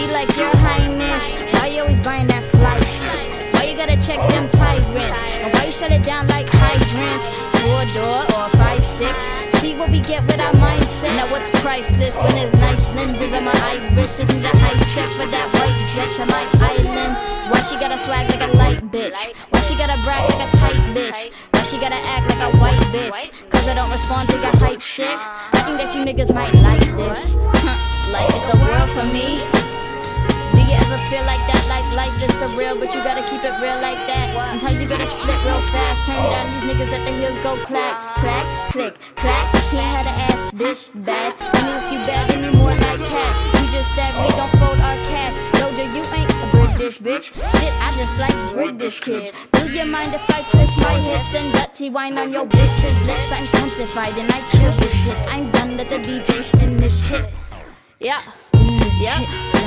Be like, Your Highness, why you always buying that fly shit? Why you gotta check them tyrants? And why you shut it down like hydrants? Four door or five six? See what we get with our mindset. Now what's priceless when there's nice lenses on my iris? Need a high check for that white jet to my island. Why she gotta swag like a light bitch? Why she gotta brag like a tight bitch? Why she gotta act like a white bitch? Cause I don't respond to your hype shit. I think that you niggas might like this. like it's the world for me. Feel like that? Like life is surreal, but you gotta keep it real like that. Sometimes you gotta split real fast. Turn down these niggas at the heels go clack, clack, click, clack. He ain't had to ass this bad. I mean, if you bad, then you more like cat. You just stab me, don't fold our cash. Doja, you ain't a British bitch. Shit, I just like British kids. Do you mind if I twist my hips and dirty wine on your bitch's lips? I'm quantified and I kill this shit. I'm done, let the DJ spin this hit. Yeah, yeah.